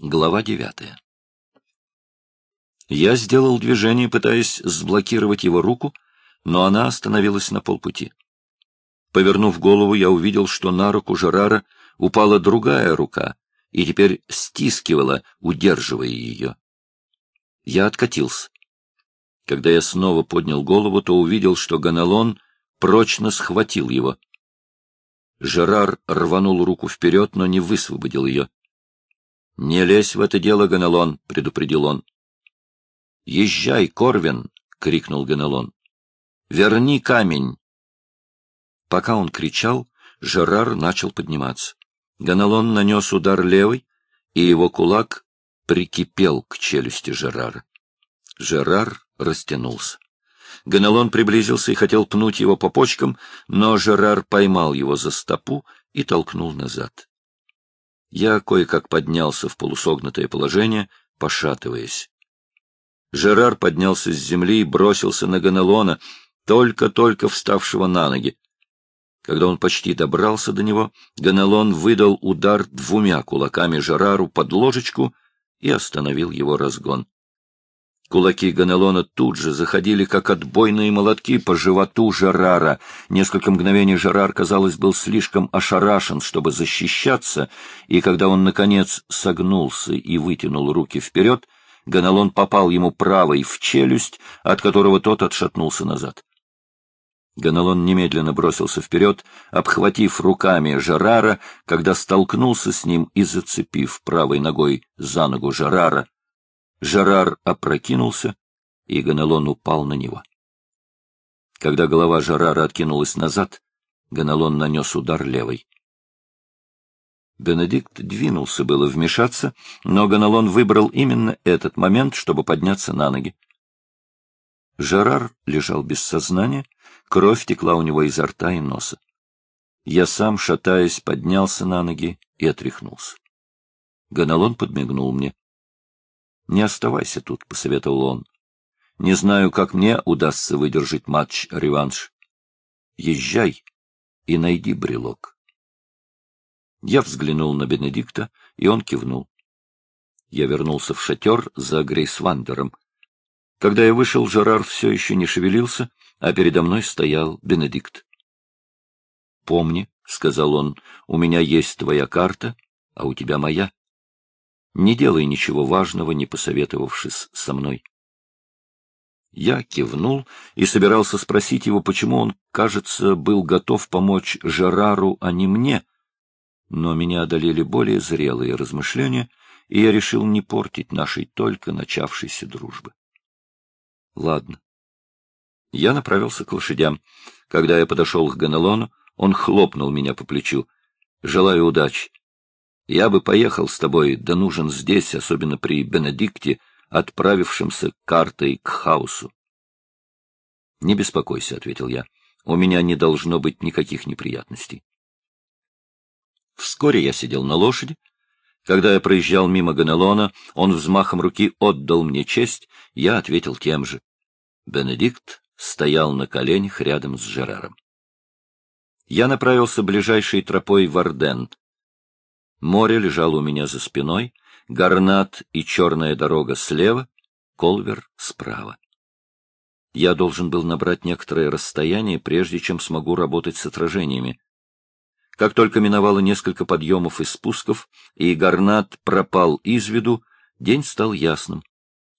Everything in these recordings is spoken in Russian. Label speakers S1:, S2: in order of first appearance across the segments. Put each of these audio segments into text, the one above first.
S1: Глава девятая. Я сделал движение, пытаясь сблокировать его руку, но она остановилась на полпути. Повернув голову, я увидел, что на руку Жерара упала другая рука и теперь стискивала, удерживая ее. Я откатился. Когда я снова поднял голову, то увидел, что Ганалон прочно схватил его. Жерар рванул руку вперед, но не высвободил ее. — Не лезь в это дело, Ганалон, — предупредил он. — Езжай, Корвин! — крикнул Ганалон. — Верни камень! Пока он кричал, Жерар начал подниматься. Ганалон нанес удар левой, и его кулак прикипел к челюсти Жерара. Жерар растянулся. Ганелон приблизился и хотел пнуть его по почкам, но Жерар поймал его за стопу и толкнул назад. Я кое-как поднялся в полусогнутое положение, пошатываясь. Жерар поднялся с земли и бросился на Ганелона, только-только вставшего на ноги. Когда он почти добрался до него, Ганелон выдал удар двумя кулаками Жерару под ложечку и остановил его разгон. Кулаки Ганелона тут же заходили, как отбойные молотки, по животу Жерара. Несколько мгновений Жерар, казалось, был слишком ошарашен, чтобы защищаться, и когда он, наконец, согнулся и вытянул руки вперед, Ганелон попал ему правой в челюсть, от которого тот отшатнулся назад. Ганелон немедленно бросился вперед, обхватив руками Жерара, когда столкнулся с ним и зацепив правой ногой за ногу Жерара, Жерар опрокинулся, и Ганелон упал на него. Когда голова Жерара откинулась назад, Ганелон нанес удар левой. Бенедикт двинулся было вмешаться, но Ганелон выбрал именно этот момент, чтобы подняться на ноги. Жерар лежал без сознания, кровь текла у него изо рта и носа. Я сам, шатаясь, поднялся на ноги и отряхнулся. Ганалон подмигнул мне. Не оставайся тут, — посоветовал он. Не знаю, как мне удастся выдержать матч-реванш. Езжай и найди брелок. Я взглянул на Бенедикта, и он кивнул. Я вернулся в шатер за Грейсвандером. Когда я вышел, Жерар все еще не шевелился, а передо мной стоял Бенедикт. — Помни, — сказал он, — у меня есть твоя карта, а у тебя моя. Не делай ничего важного, не посоветовавшись со мной. Я кивнул и собирался спросить его, почему он, кажется, был готов помочь Жерару, а не мне. Но меня одолели более зрелые размышления, и я решил не портить нашей только начавшейся дружбы. Ладно. Я направился к лошадям. Когда я подошел к Ганелону, он хлопнул меня по плечу. — Желаю удачи. Я бы поехал с тобой, да нужен здесь, особенно при Бенедикте, отправившемся картой к хаосу. — Не беспокойся, — ответил я. — У меня не должно быть никаких неприятностей. Вскоре я сидел на лошади. Когда я проезжал мимо Ганелона, он взмахом руки отдал мне честь, я ответил тем же. Бенедикт стоял на коленях рядом с Жераром. Я направился ближайшей тропой в Орден. Море лежало у меня за спиной, Гарнат и черная дорога слева, Колвер справа. Я должен был набрать некоторое расстояние, прежде чем смогу работать с отражениями. Как только миновало несколько подъемов и спусков, и Гарнат пропал из виду, день стал ясным.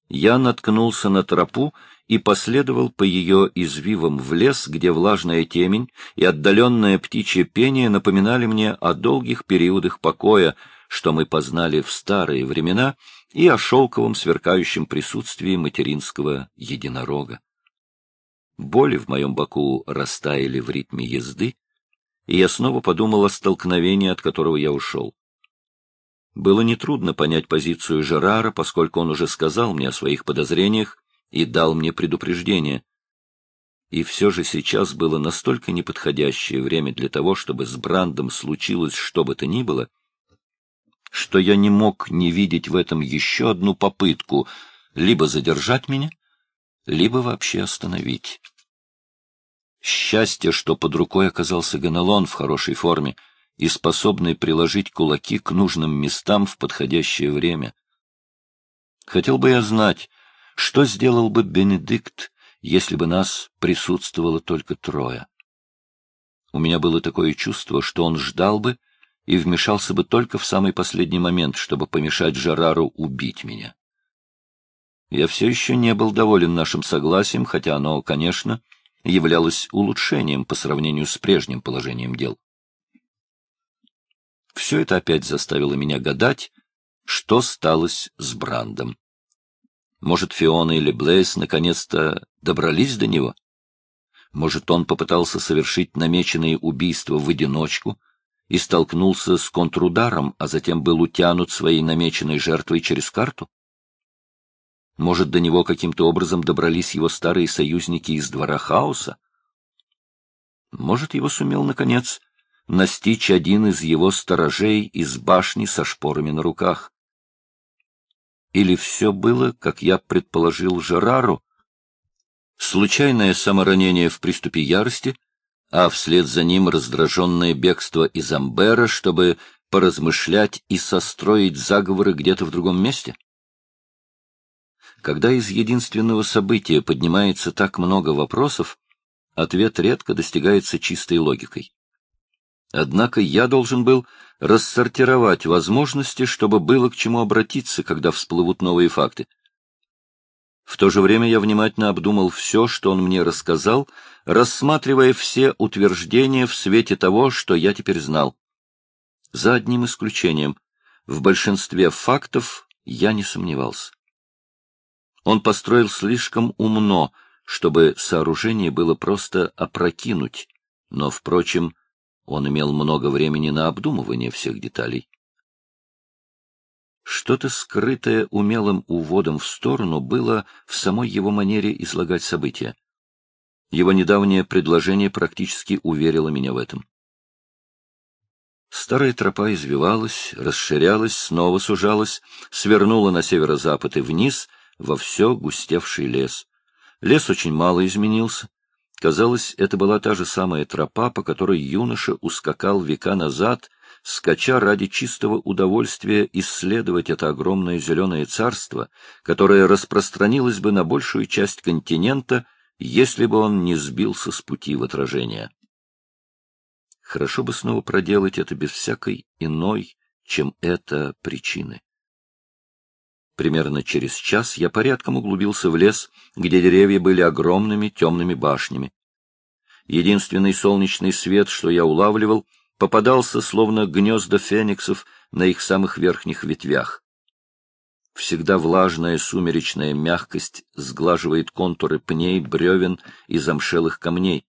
S1: Я наткнулся на тропу и последовал по ее извивам в лес, где влажная темень и отдаленное птичье пение напоминали мне о долгих периодах покоя, что мы познали в старые времена, и о шелковом сверкающем присутствии материнского единорога. Боли в моем боку растаяли в ритме езды, и я снова подумал о столкновении, от которого я ушел. Было нетрудно понять позицию Жерара, поскольку он уже сказал мне о своих подозрениях, и дал мне предупреждение. И все же сейчас было настолько неподходящее время для того, чтобы с Брандом случилось что бы то ни было, что я не мог не видеть в этом еще одну попытку либо задержать меня, либо вообще остановить. Счастье, что под рукой оказался Ганалон в хорошей форме, и способный приложить кулаки к нужным местам в подходящее время. Хотел бы я знать, что сделал бы Бенедикт, если бы нас присутствовало только трое. У меня было такое чувство, что он ждал бы и вмешался бы только в самый последний момент, чтобы помешать Жерару убить меня. Я все еще не был доволен нашим согласием, хотя оно, конечно, являлось улучшением по сравнению с прежним положением дел. Все это опять заставило меня гадать, что сталось с Брандом. Может, Фиона или Блейс наконец-то добрались до него? Может, он попытался совершить намеченные убийства в одиночку и столкнулся с контрударом, а затем был утянут своей намеченной жертвой через карту? Может, до него каким-то образом добрались его старые союзники из двора хаоса? Может, его сумел, наконец, настичь один из его сторожей из башни со шпорами на руках. Или все было, как я предположил Жерару, случайное саморанение в приступе ярости, а вслед за ним раздраженное бегство из Амбера, чтобы поразмышлять и состроить заговоры где-то в другом месте? Когда из единственного события поднимается так много вопросов, ответ редко достигается чистой логикой. Однако я должен был рассортировать возможности, чтобы было к чему обратиться, когда всплывут новые факты. В то же время я внимательно обдумал все, что он мне рассказал, рассматривая все утверждения в свете того, что я теперь знал. За одним исключением, в большинстве фактов я не сомневался. Он построил слишком умно, чтобы сооружение было просто опрокинуть, но, впрочем, он имел много времени на обдумывание всех деталей. Что-то скрытое умелым уводом в сторону было в самой его манере излагать события. Его недавнее предложение практически уверило меня в этом. Старая тропа извивалась, расширялась, снова сужалась, свернула на северо-запад и вниз во все густевший лес. Лес очень мало изменился, Казалось, это была та же самая тропа, по которой юноша ускакал века назад, скача ради чистого удовольствия исследовать это огромное зеленое царство, которое распространилось бы на большую часть континента, если бы он не сбился с пути в отражение. Хорошо бы снова проделать это без всякой иной, чем это причины. Примерно через час я порядком углубился в лес, где деревья были огромными темными башнями. Единственный солнечный свет, что я улавливал, попадался словно гнезда фениксов на их самых верхних ветвях. Всегда влажная сумеречная мягкость сглаживает контуры пней, бревен и замшелых камней.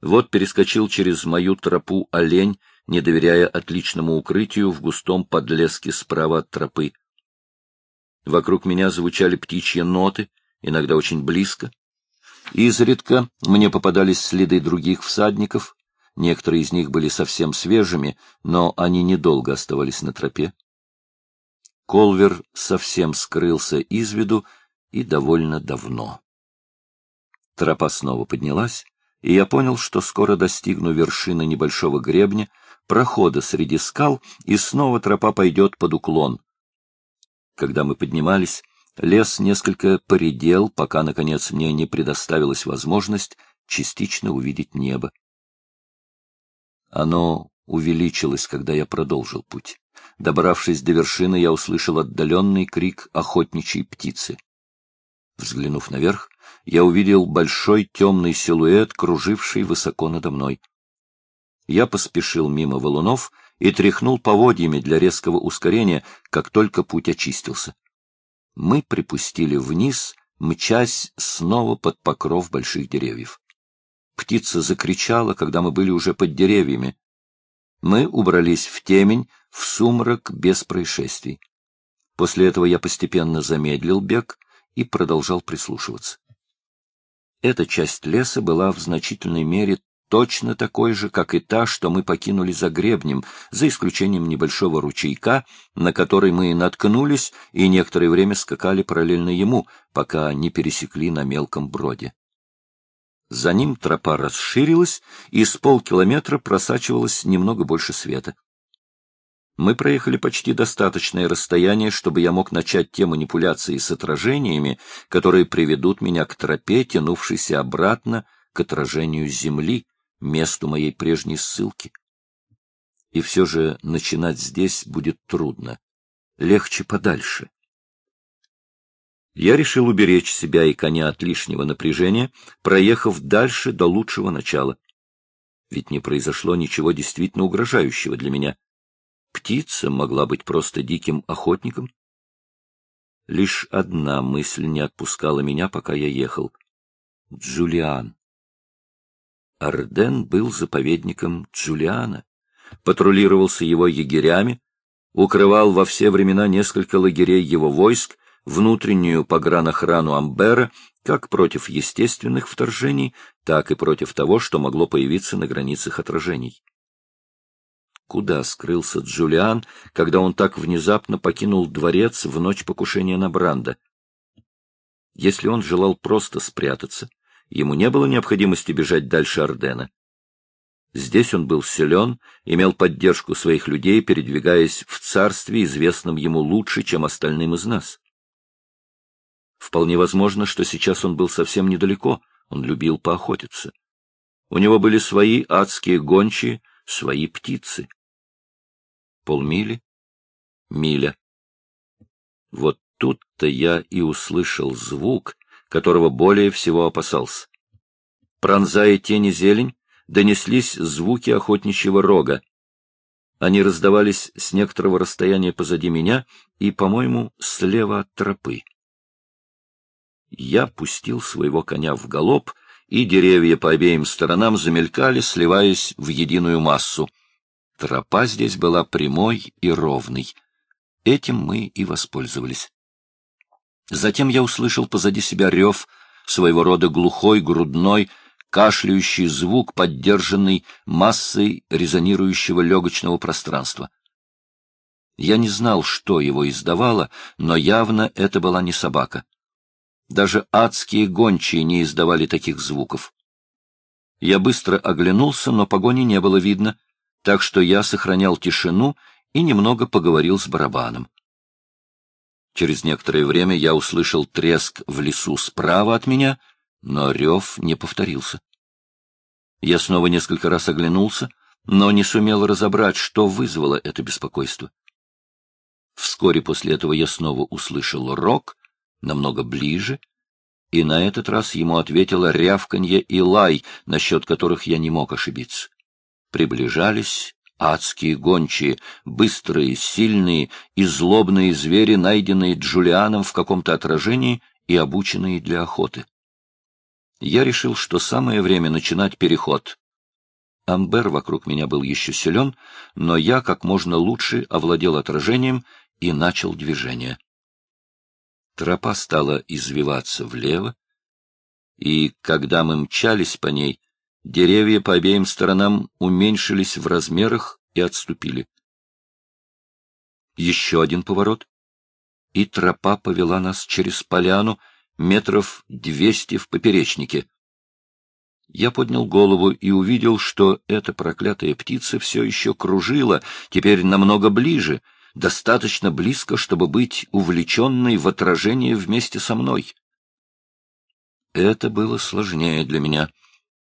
S1: Вот перескочил через мою тропу олень, не доверяя отличному укрытию в густом подлеске справа от тропы. Вокруг меня звучали птичьи ноты, иногда очень близко. Изредка мне попадались следы других всадников. Некоторые из них были совсем свежими, но они недолго оставались на тропе. Колвер совсем скрылся из виду и довольно давно. Тропа снова поднялась, и я понял, что скоро достигну вершины небольшого гребня, прохода среди скал, и снова тропа пойдет под уклон. Когда мы поднимались, лес несколько поредел, пока, наконец, мне не предоставилась возможность частично увидеть небо. Оно увеличилось, когда я продолжил путь. Добравшись до вершины, я услышал отдаленный крик охотничьей птицы. Взглянув наверх, я увидел большой темный силуэт, круживший высоко надо мной. Я поспешил мимо валунов и тряхнул поводьями для резкого ускорения, как только путь очистился. Мы припустили вниз, мчась снова под покров больших деревьев. Птица закричала, когда мы были уже под деревьями. Мы убрались в темень, в сумрак без происшествий. После этого я постепенно замедлил бег и продолжал прислушиваться. Эта часть леса была в значительной мере точно такой же, как и та, что мы покинули за гребнем, за исключением небольшого ручейка, на который мы наткнулись и некоторое время скакали параллельно ему, пока не пересекли на мелком броде. За ним тропа расширилась, и с полкилометра просачивалось немного больше света. Мы проехали почти достаточное расстояние, чтобы я мог начать те манипуляции с отражениями, которые приведут меня к тропе, тянувшейся обратно к отражению Земли, месту моей прежней ссылки. И все же начинать здесь будет трудно. Легче подальше. Я решил уберечь себя и коня от лишнего напряжения, проехав дальше до лучшего начала. Ведь не произошло ничего действительно угрожающего для меня. Птица могла быть просто диким охотником. Лишь одна мысль не отпускала меня, пока я ехал. Джулиан. Арден был заповедником Джулиана, патрулировался его егерями, укрывал во все времена несколько лагерей его войск внутреннюю погранохрану Амбера как против естественных вторжений, так и против того, что могло появиться на границах отражений. Куда скрылся Джулиан, когда он так внезапно покинул дворец в ночь покушения на Бранда? Если он желал просто спрятаться, ему не было необходимости бежать дальше Ордена. Здесь он был силен, имел поддержку своих людей, передвигаясь в царстве, известном ему лучше, чем остальным из нас. Вполне возможно, что сейчас он был совсем недалеко, он любил поохотиться. У него были свои адские гончие, свои птицы. Полмили? Миля. Вот тут-то я и услышал звук, которого более всего опасался. Пронзая тени зелень, донеслись звуки охотничьего рога. Они раздавались с некоторого расстояния позади меня и, по-моему, слева от тропы я пустил своего коня в галоп, и деревья по обеим сторонам замелькали, сливаясь в единую массу. Тропа здесь была прямой и ровной. Этим мы и воспользовались. Затем я услышал позади себя рев, своего рода глухой, грудной, кашляющий звук, поддержанный массой резонирующего легочного пространства. Я не знал, что его издавало, но явно это была не собака. Даже адские гончие не издавали таких звуков. Я быстро оглянулся, но погони не было видно, так что я сохранял тишину и немного поговорил с барабаном. Через некоторое время я услышал треск в лесу справа от меня, но рев не повторился. Я снова несколько раз оглянулся, но не сумел разобрать, что вызвало это беспокойство. Вскоре после этого я снова услышал рок, намного ближе, и на этот раз ему ответило рявканье и лай, насчет которых я не мог ошибиться. Приближались адские гончие, быстрые, сильные и злобные звери, найденные Джулианом в каком-то отражении и обученные для охоты. Я решил, что самое время начинать переход. Амбер вокруг меня был еще силен, но я как можно лучше овладел отражением и начал движение. Тропа стала извиваться влево, и, когда мы мчались по ней, деревья по обеим сторонам уменьшились в размерах и отступили. Еще один поворот, и тропа повела нас через поляну метров двести в поперечнике. Я поднял голову и увидел, что эта проклятая птица все еще кружила, теперь намного ближе — достаточно близко, чтобы быть увлеченной в отражение вместе со мной. Это было сложнее для меня.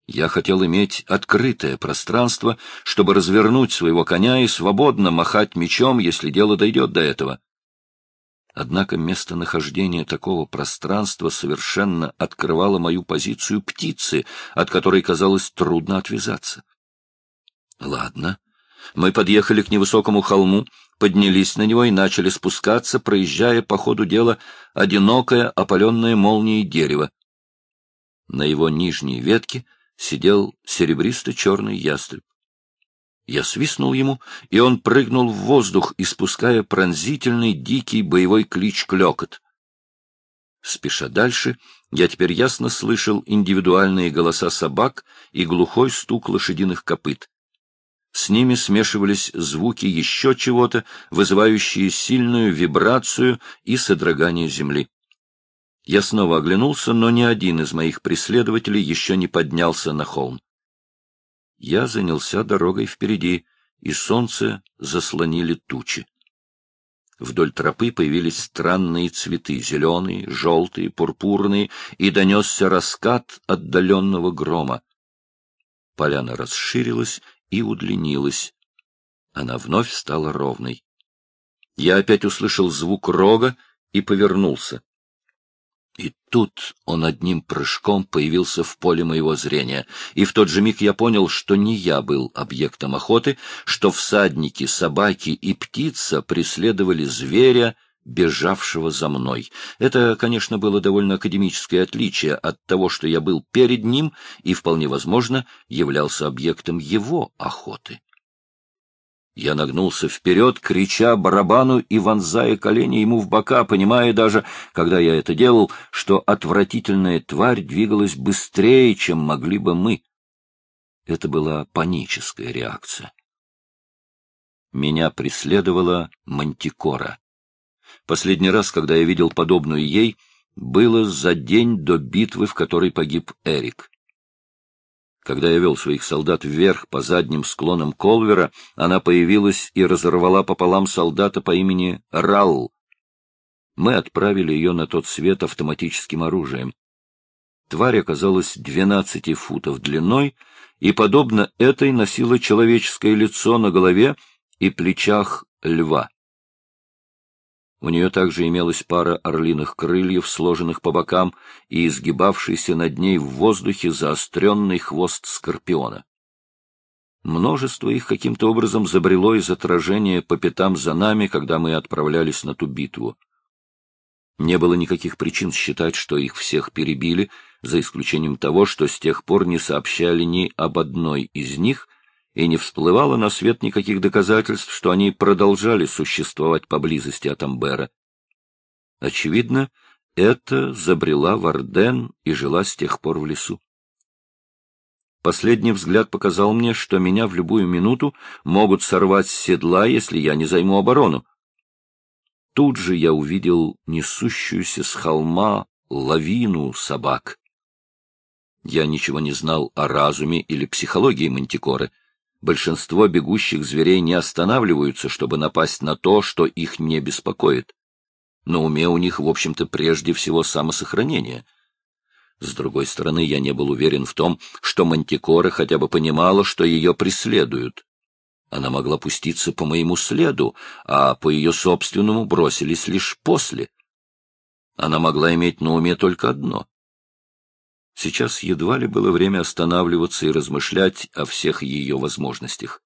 S1: Я хотел иметь открытое пространство, чтобы развернуть своего коня и свободно махать мечом, если дело дойдет до этого. Однако местонахождение такого пространства совершенно открывало мою позицию птицы, от которой казалось трудно отвязаться. Ладно. Мы подъехали к невысокому холму, поднялись на него и начали спускаться, проезжая по ходу дела одинокое, опаленное молнией дерево. На его нижней ветке сидел серебристо-черный ястреб. Я свистнул ему, и он прыгнул в воздух, испуская пронзительный дикий боевой клич-клёкот. Спеша дальше, я теперь ясно слышал индивидуальные голоса собак и глухой стук лошадиных копыт. С ними смешивались звуки еще чего-то, вызывающие сильную вибрацию и содрогание земли. Я снова оглянулся, но ни один из моих преследователей еще не поднялся на холм. Я занялся дорогой впереди, и солнце заслонили тучи. Вдоль тропы появились странные цветы — зеленые, желтые, пурпурные, и донесся раскат отдаленного грома. Поляна расширилась и удлинилась. Она вновь стала ровной. Я опять услышал звук рога и повернулся. И тут он одним прыжком появился в поле моего зрения, и в тот же миг я понял, что не я был объектом охоты, что всадники, собаки и птица преследовали зверя, бежавшего за мной. Это, конечно, было довольно академическое отличие от того, что я был перед ним и, вполне возможно, являлся объектом его охоты. Я нагнулся вперед, крича барабану и вонзая колени ему в бока, понимая даже, когда я это делал, что отвратительная тварь двигалась быстрее, чем могли бы мы. Это была паническая реакция. Меня преследовала мантикора. Последний раз, когда я видел подобную ей, было за день до битвы, в которой погиб Эрик. Когда я вел своих солдат вверх по задним склонам Колвера, она появилась и разорвала пополам солдата по имени Ралл. Мы отправили ее на тот свет автоматическим оружием. Тварь оказалась двенадцати футов длиной и, подобно этой, носила человеческое лицо на голове и плечах льва. У нее также имелась пара орлиных крыльев, сложенных по бокам, и изгибавшийся над ней в воздухе заостренный хвост скорпиона. Множество их каким-то образом забрело из отражения по пятам за нами, когда мы отправлялись на ту битву. Не было никаких причин считать, что их всех перебили, за исключением того, что с тех пор не сообщали ни об одной из них, и не всплывало на свет никаких доказательств, что они продолжали существовать поблизости от Амбера. Очевидно, это забрела в Орден и жила с тех пор в лесу. Последний взгляд показал мне, что меня в любую минуту могут сорвать с седла, если я не займу оборону. Тут же я увидел несущуюся с холма лавину собак. Я ничего не знал о разуме или психологии мантикоры — Большинство бегущих зверей не останавливаются, чтобы напасть на то, что их не беспокоит. На уме у них, в общем-то, прежде всего самосохранение. С другой стороны, я не был уверен в том, что Мантикора хотя бы понимала, что ее преследуют. Она могла пуститься по моему следу, а по ее собственному бросились лишь после. Она могла иметь на уме только одно Сейчас едва ли было время останавливаться и размышлять о всех ее возможностях.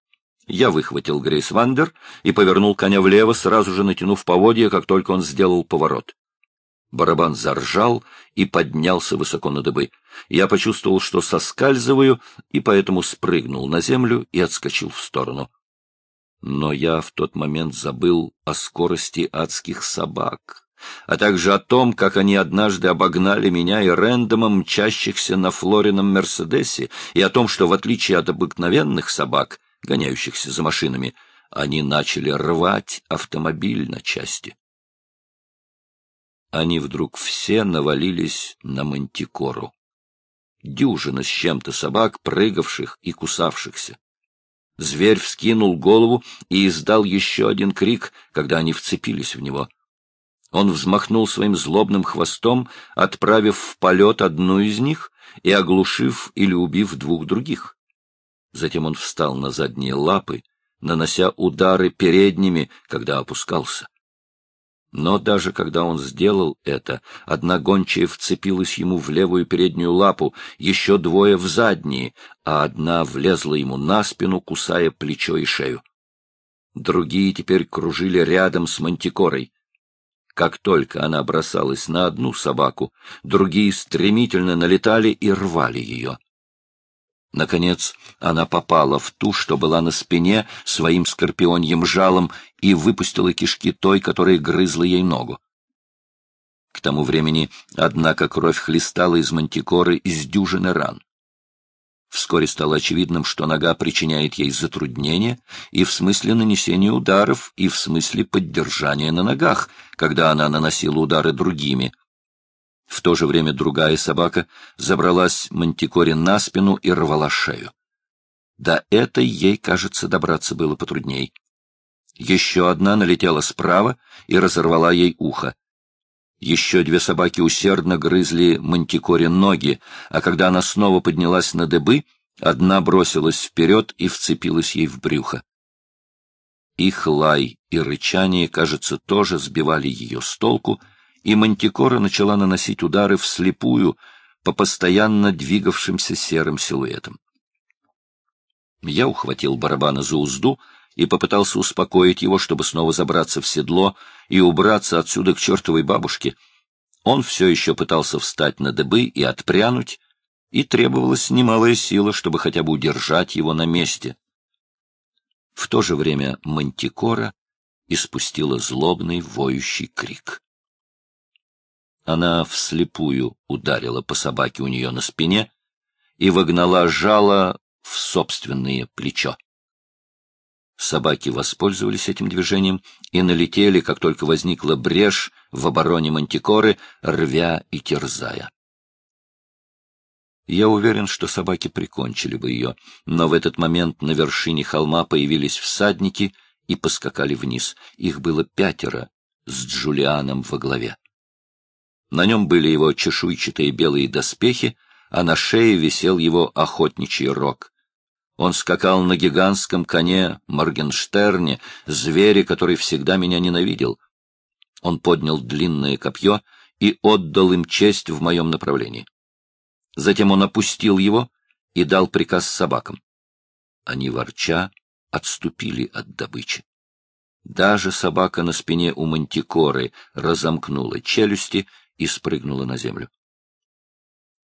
S1: Я выхватил Грейс Вандер и повернул коня влево, сразу же натянув поводья, как только он сделал поворот. Барабан заржал и поднялся высоко на дыбы. Я почувствовал, что соскальзываю, и поэтому спрыгнул на землю и отскочил в сторону. Но я в тот момент забыл о скорости адских собак а также о том, как они однажды обогнали меня и Рэндома, мчащихся на Флорином Мерседесе, и о том, что, в отличие от обыкновенных собак, гоняющихся за машинами, они начали рвать автомобиль на части. Они вдруг все навалились на мантикору. Дюжина с чем-то собак, прыгавших и кусавшихся. Зверь вскинул голову и издал еще один крик, когда они вцепились в него — он взмахнул своим злобным хвостом, отправив в полет одну из них и оглушив или убив двух других. Затем он встал на задние лапы, нанося удары передними, когда опускался. Но даже когда он сделал это, одна гончая вцепилась ему в левую переднюю лапу, еще двое в задние, а одна влезла ему на спину, кусая плечо и шею. Другие теперь кружили рядом с мантикорой. Как только она бросалась на одну собаку, другие стремительно налетали и рвали ее. Наконец она попала в ту, что была на спине, своим скорпионьим жалом и выпустила кишки той, которая грызла ей ногу. К тому времени, однако, кровь хлестала из мантикоры из дюжины ран. Вскоре стало очевидным, что нога причиняет ей затруднения и в смысле нанесения ударов, и в смысле поддержания на ногах, когда она наносила удары другими. В то же время другая собака забралась Мантикоре на спину и рвала шею. До этой ей, кажется, добраться было потрудней. Еще одна налетела справа и разорвала ей ухо. Еще две собаки усердно грызли Мантикоре ноги, а когда она снова поднялась на дыбы, одна бросилась вперед и вцепилась ей в брюхо. Их лай и рычание, кажется, тоже сбивали ее с толку, и Мантикора начала наносить удары вслепую по постоянно двигавшимся серым силуэтам. Я ухватил барабана за узду и попытался успокоить его, чтобы снова забраться в седло и убраться отсюда к чертовой бабушке. Он все еще пытался встать на дыбы и отпрянуть, и требовалась немалая сила, чтобы хотя бы удержать его на месте. В то же время Мантикора испустила злобный воющий крик. Она вслепую ударила по собаке у нее на спине и вогнала жало в собственное плечо. Собаки воспользовались этим движением и налетели, как только возникла брешь в обороне мантикоры, рвя и терзая. Я уверен, что собаки прикончили бы ее, но в этот момент на вершине холма появились всадники и поскакали вниз. Их было пятеро, с Джулианом во главе. На нем были его чешуйчатые белые доспехи, а на шее висел его охотничий рог. Он скакал на гигантском коне Моргенштерне, звере, который всегда меня ненавидел. Он поднял длинное копье и отдал им честь в моем направлении. Затем он опустил его и дал приказ собакам. Они, ворча, отступили от добычи. Даже собака на спине у мантикоры разомкнула челюсти и спрыгнула на землю.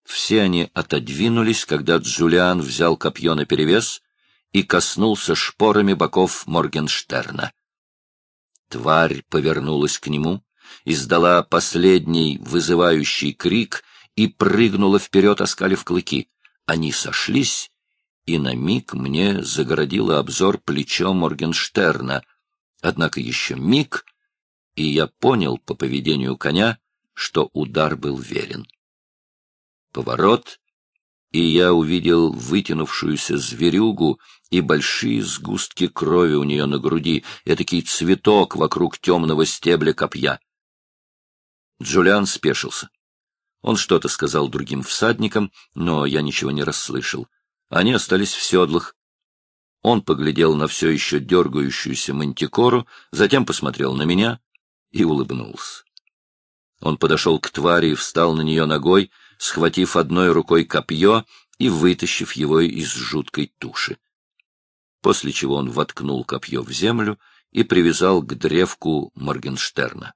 S1: Все они отодвинулись, когда Джулиан взял копье наперевес и коснулся шпорами боков Моргенштерна. Тварь повернулась к нему, издала последний вызывающий крик и прыгнула вперед, оскалив клыки. Они сошлись, и на миг мне загородило обзор плечо Моргенштерна. Однако еще миг, и я понял по поведению коня, что удар был верен. Поворот, и я увидел вытянувшуюся зверюгу и большие сгустки крови у нее на груди, этакий цветок вокруг темного стебля копья. Джулиан спешился. Он что-то сказал другим всадникам, но я ничего не расслышал. Они остались в седлах. Он поглядел на все еще дергающуюся мантикору, затем посмотрел на меня и улыбнулся. Он подошел к твари и встал на нее ногой, схватив одной рукой копье и вытащив его из жуткой туши. После чего он воткнул копье в землю и привязал к древку Моргенштерна.